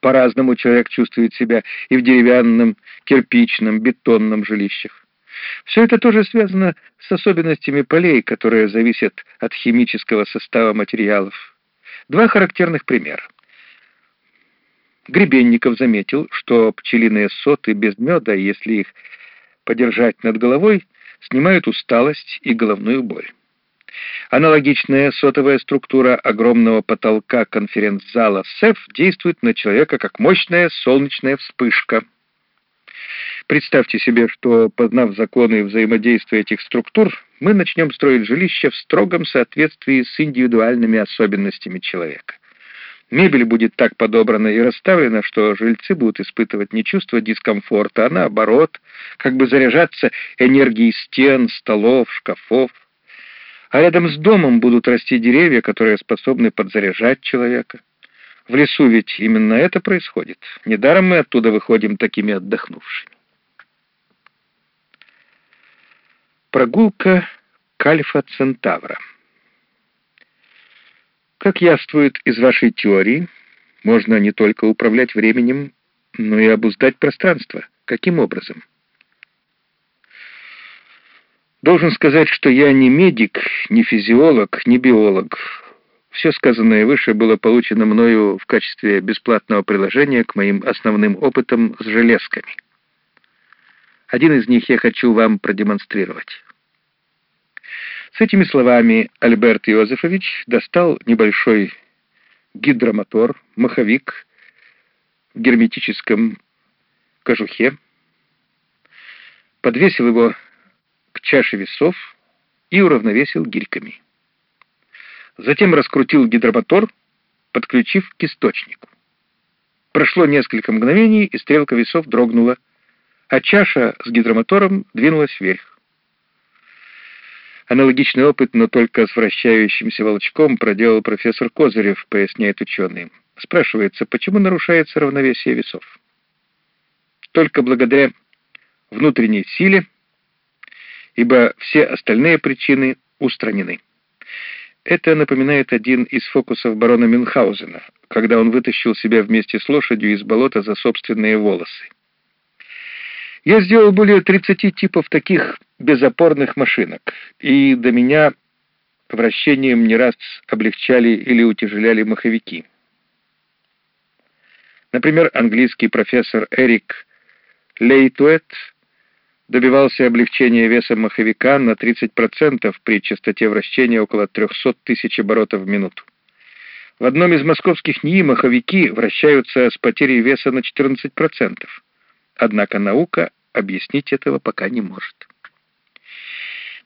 По-разному человек чувствует себя и в деревянном, кирпичном, бетонном жилищах. Все это тоже связано с особенностями полей, которые зависят от химического состава материалов. Два характерных примера. Гребенников заметил, что пчелиные соты без меда, если их подержать над головой, снимают усталость и головную боль. Аналогичная сотовая структура огромного потолка конференц-зала СЭФ действует на человека как мощная солнечная вспышка. Представьте себе, что, познав законы взаимодействия этих структур, мы начнем строить жилище в строгом соответствии с индивидуальными особенностями человека. Мебель будет так подобрана и расставлена, что жильцы будут испытывать не чувство дискомфорта, а наоборот, как бы заряжаться энергией стен, столов, шкафов. А рядом с домом будут расти деревья, которые способны подзаряжать человека. В лесу ведь именно это происходит. Недаром мы оттуда выходим такими отдохнувшими. Прогулка к Альфа-Центавра. Как явствует из вашей теории, можно не только управлять временем, но и обуздать пространство. Каким образом? Должен сказать, что я не медик, не физиолог, не биолог. Все сказанное выше было получено мною в качестве бесплатного приложения к моим основным опытам с железками. Один из них я хочу вам продемонстрировать. С этими словами Альберт Иозефович достал небольшой гидромотор, маховик в герметическом кожухе, подвесил его к чаше весов и уравновесил гирьками. Затем раскрутил гидромотор, подключив к источнику. Прошло несколько мгновений, и стрелка весов дрогнула, а чаша с гидромотором двинулась вверх. Аналогичный опыт, но только с вращающимся волчком, проделал профессор Козырев, поясняет ученый. Спрашивается, почему нарушается равновесие весов? Только благодаря внутренней силе, ибо все остальные причины устранены. Это напоминает один из фокусов барона Мюнхгаузена, когда он вытащил себя вместе с лошадью из болота за собственные волосы. Я сделал более 30 типов таких безопорных машинок, и до меня вращением не раз облегчали или утяжеляли маховики. Например, английский профессор Эрик Лейтуэт добивался облегчения веса маховика на 30% при частоте вращения около 300 тысяч оборотов в минуту. В одном из московских НИИ маховики вращаются с потерей веса на 14%. Однако наука объяснить этого пока не может.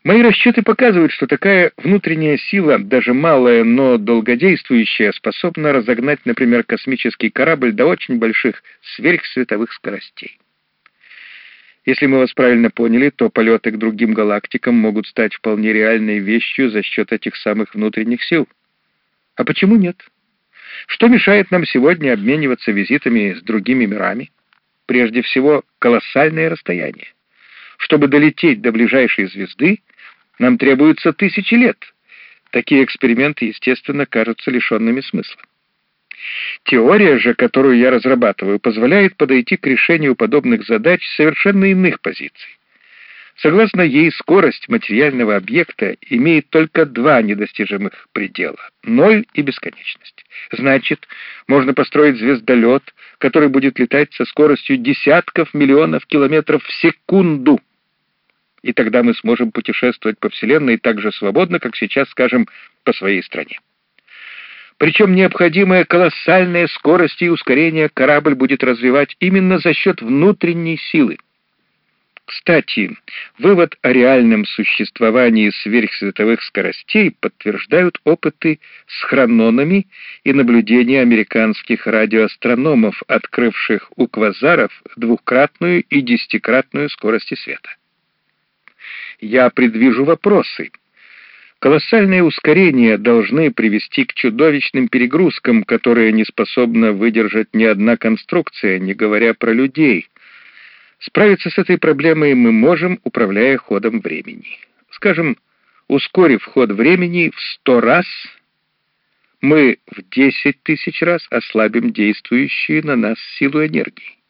Мои расчеты показывают, что такая внутренняя сила, даже малая, но долгодействующая, способна разогнать, например, космический корабль до очень больших сверхсветовых скоростей. Если мы вас правильно поняли, то полеты к другим галактикам могут стать вполне реальной вещью за счет этих самых внутренних сил. А почему нет? Что мешает нам сегодня обмениваться визитами с другими мирами? Прежде всего, колоссальное расстояние. Чтобы долететь до ближайшей звезды, нам требуется тысячи лет. Такие эксперименты, естественно, кажутся лишенными смысла. Теория же, которую я разрабатываю, позволяет подойти к решению подобных задач с совершенно иных позиций. Согласно ей, скорость материального объекта имеет только два недостижимых предела — ноль и бесконечность. Значит, можно построить звездолет, который будет летать со скоростью десятков миллионов километров в секунду — и тогда мы сможем путешествовать по Вселенной так же свободно, как сейчас, скажем, по своей стране. Причем необходимая колоссальная скорость и ускорение корабль будет развивать именно за счет внутренней силы. Кстати, вывод о реальном существовании сверхсветовых скоростей подтверждают опыты с хрононами и наблюдения американских радиоастрономов, открывших у квазаров двукратную и десятикратную скорости света я предвижу вопросы. Колоссальные ускорения должны привести к чудовищным перегрузкам, которые не способна выдержать ни одна конструкция, не говоря про людей. Справиться с этой проблемой мы можем, управляя ходом времени. Скажем, ускорив ход времени в сто раз, мы в 10 тысяч раз ослабим действующую на нас силу энергии.